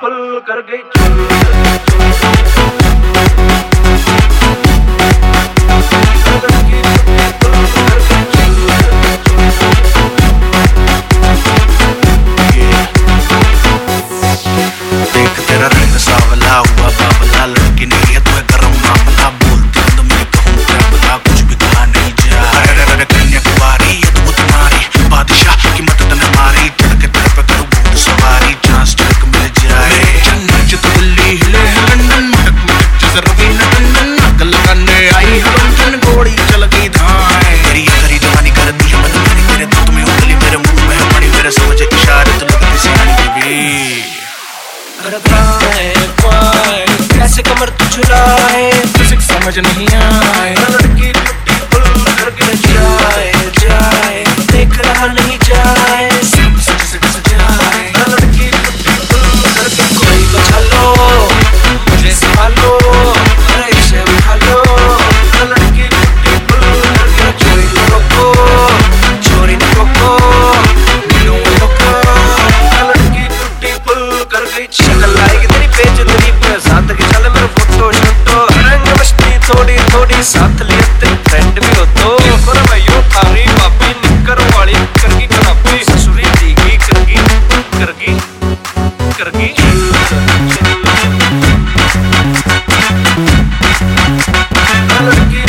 Full कर गई। आई। हम लंदन गोड़ी, चल गई धाए। तेरी ये करी जवानी दी मन मेरी तेरे दूध में, उंगली मेरे मुँह में पड़ी मेरे समझ इशारे तो लगती सियानी बेबी अरे पाए पाए कैसे कमर तू चुराए समझ नहीं आए। साथ लिए तेरे फ्रेंड भी हो तो। पर भाइयों, थारी पापी निकर वाली करगी खराबी। ससुरी दीगी करगी करगी करगी। लड़की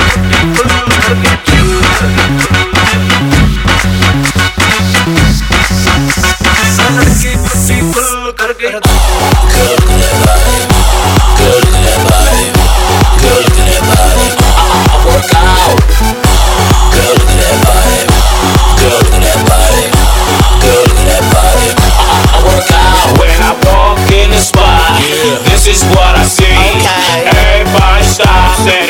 फुल करके लड़की फुल करके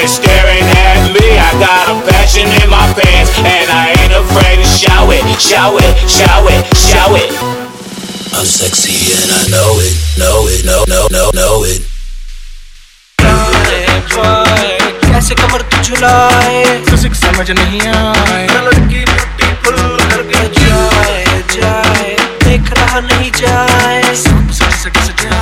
is staring at me. I got a passion in my pants, and I ain't afraid to shout it, shout it, shout it, shout it. I'm sexy and I know it, know it, know, know, know, know it. जाए पाए कैसे कमर तू झुलाए physics समझ नहीं आए लड़की टूटी full करके जाए जाए देख रहा नहीं जाए सच सच सच जाए